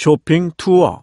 쇼핑 투어.